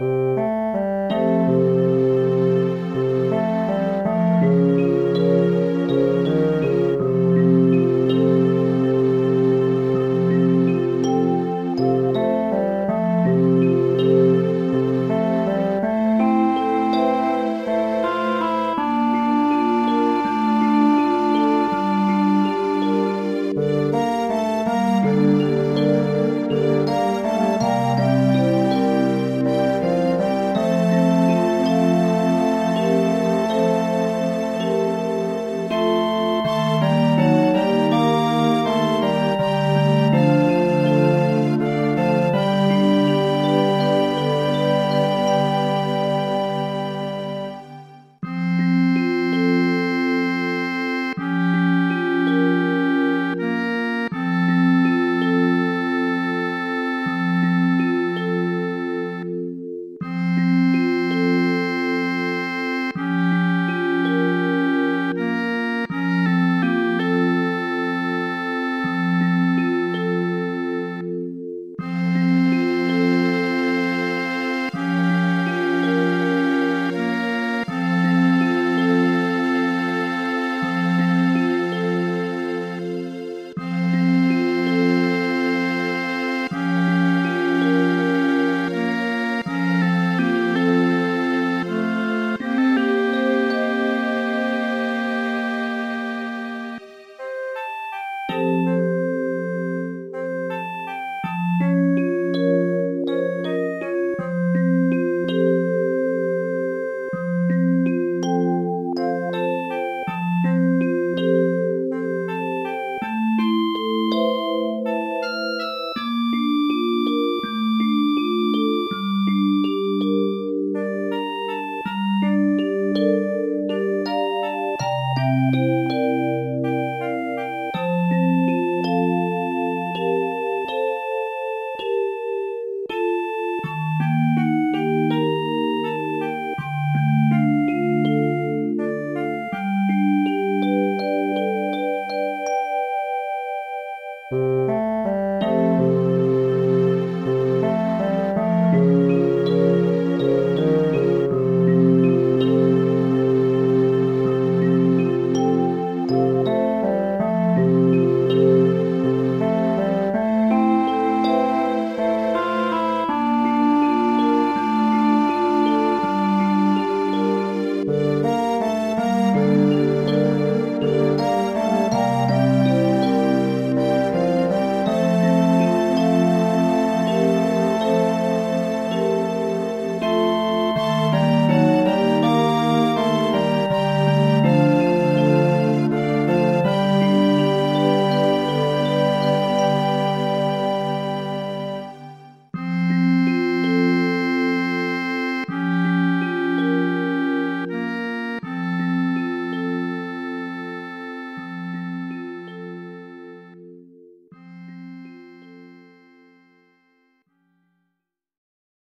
Música